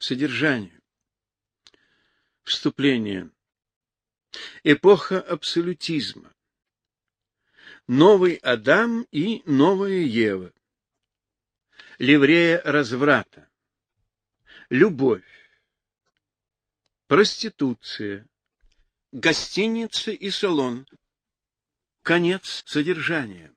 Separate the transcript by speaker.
Speaker 1: Содержание. Вступление. Эпоха абсолютизма. Новый Адам и новая Ева. Ливрея разврата. Любовь. Проституция. Гостиница и салон. Конец содержания.